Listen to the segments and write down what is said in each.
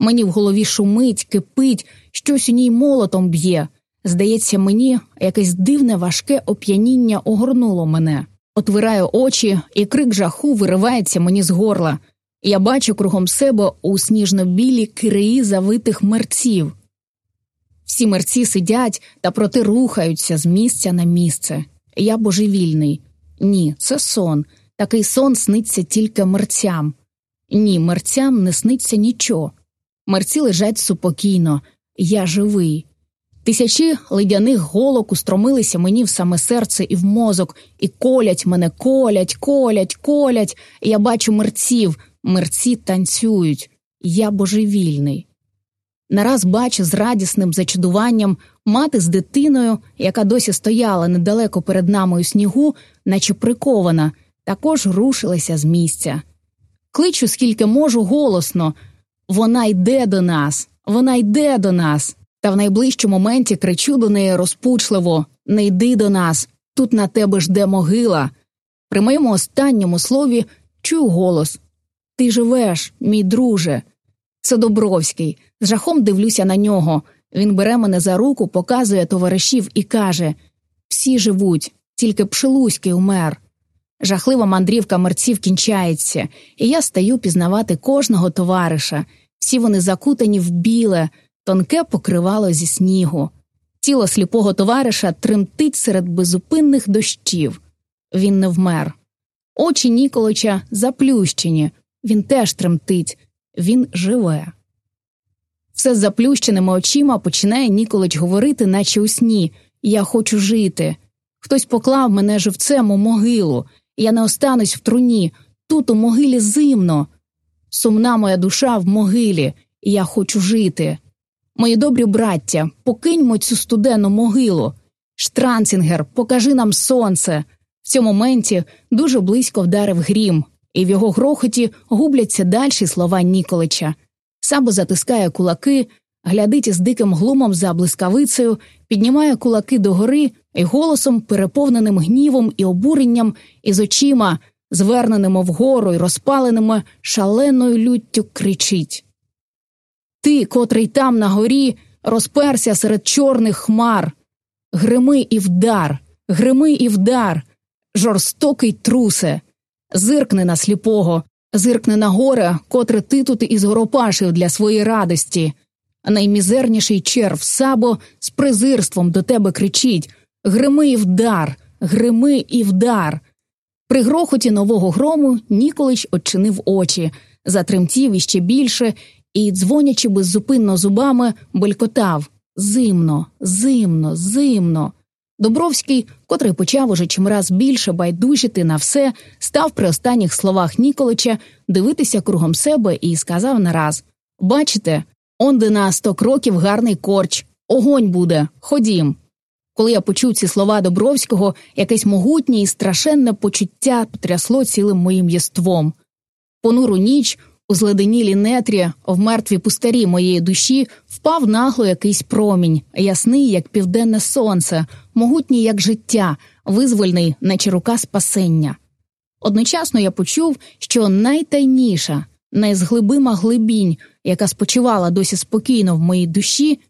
Мені в голові шумить, кипить, щось у ній молотом б'є. Здається, мені якесь дивне важке оп'яніння огорнуло мене. Отвираю очі, і крик жаху виривається мені з горла. Я бачу кругом себе у сніжно-білі киреї завитих мерців. Всі мерці сидять та проти рухаються з місця на місце. Я божевільний. Ні, це сон. Такий сон сниться тільки мерцям. Ні, мерцям не сниться нічого. Мерці лежать супокійно, я живий. Тисячі ледяних голок устромилися мені в саме серце і в мозок, і колять мене, колять, колять, колять. Я бачу мерців, мерці танцюють. Я божевільний. Нараз бачу з радісним зачудуванням мати з дитиною, яка досі стояла недалеко перед нами у снігу, наче прикована, також рушилася з місця. Кличу, скільки можу, голосно вона йде до нас, вона йде до нас. Та в найближчому моменті кричу до неї розпучливо Не йди до нас, тут на тебе жде могила. При моєму останньому слові чую голос Ти живеш, мій друже. Це Добровський. З жахом дивлюся на нього. Він бере мене за руку, показує товаришів і каже Всі живуть, тільки Пшилуський умер. Жахлива мандрівка мерців кінчається, і я стаю пізнавати кожного товариша. Всі вони закутані в біле, тонке покривало зі снігу. Тіло сліпого товариша тремтить серед безупинних дощів. Він не вмер. Очі Ніколича заплющені, він теж тремтить, він живе. Все з заплющеними очима починає Ніколич говорити, наче у сні Я хочу жити. Хтось поклав мене живцем у могилу, я не останусь в труні. Тут у могилі зимно. Сумна моя душа в могилі, і я хочу жити. Мої добрі браття, покиньмо цю студену могилу. Штранцінгер, покажи нам сонце. В цьому моменті дуже близько вдарив грім, і в його грохоті губляться дальші слова Ніколича. Сабо затискає кулаки, глядить із диким глумом за блискавицею, піднімає кулаки догори і голосом, переповненим гнівом і обуренням, із очима, зверненими вгору й розпаленими шаленою люттю, кричить Ти, котрий там на горі, розперся серед чорних хмар. Грими і вдар, грими і вдар, жорстокий трусе, зиркни на сліпого, зиркни на горе, котре ти тут із горопашив для своєї радості. Наймізерніший черв сабо з презирством до тебе кричить Грими і вдар, грими і вдар. При грохоті нового грому Ніколич очинив очі, затремтів іще більше і, дзвонячи беззупинно зубами, белькотав. Зимно, зимно, зимно. Добровський, котрий почав уже чимраз більше байдужити на все, став при останніх словах Ніколича дивитися кругом себе і сказав нараз. Бачите, он де на сто кроків гарний корч, огонь буде, ходім. Коли я почув ці слова Добровського, якесь могутнє і страшенне почуття потрясло цілим моїм єством. Понуру ніч, у зледенілі нетрі, в мертвій пустарі моєї душі впав нагло якийсь промінь, ясний, як південне сонце, могутній, як життя, визвольний, наче рука спасення. Одночасно я почув, що найтайніша, найзглибима глибінь, яка спочивала досі спокійно в моїй душі,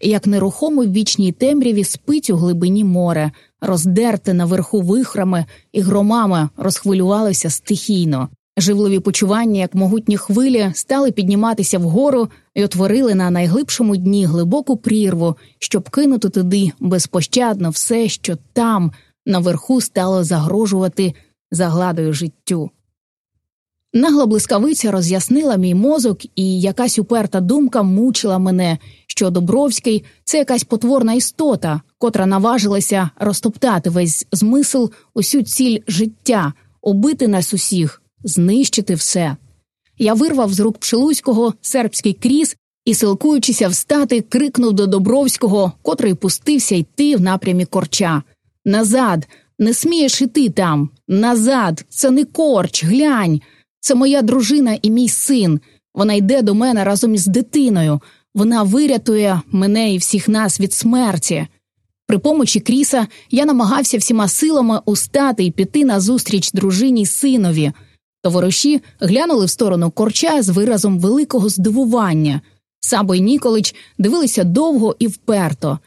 як нерухомо в вічній темряві спить у глибині море, роздерте наверху вихрами і громами розхвилювалося стихійно. Живливі почування, як могутні хвилі, стали підніматися вгору і отворили на найглибшому дні глибоку прірву, щоб кинути туди безпощадно все, що там, наверху, стало загрожувати загладою життю. Нагла блискавиця роз'яснила мій мозок, і якась уперта думка мучила мене, що Добровський це якась потворна істота, котра наважилася розтоптати весь змисл, усю ціль життя, убити нас усіх, знищити все. Я вирвав з рук Пшилуського сербський кріс і, силкуючися встати, крикнув до Добровського, котрий пустився йти в напрямі корча. Назад, не смієш іти там. Назад, це не корч, глянь. Це моя дружина і мій син. Вона йде до мене разом із дитиною. Вона вирятує мене і всіх нас від смерті. При помочі Кріса я намагався всіма силами устати і піти назустріч дружині й синові. Товариші глянули в сторону корча з виразом великого здивування. Сабо й Ніколич дивилися довго і вперто,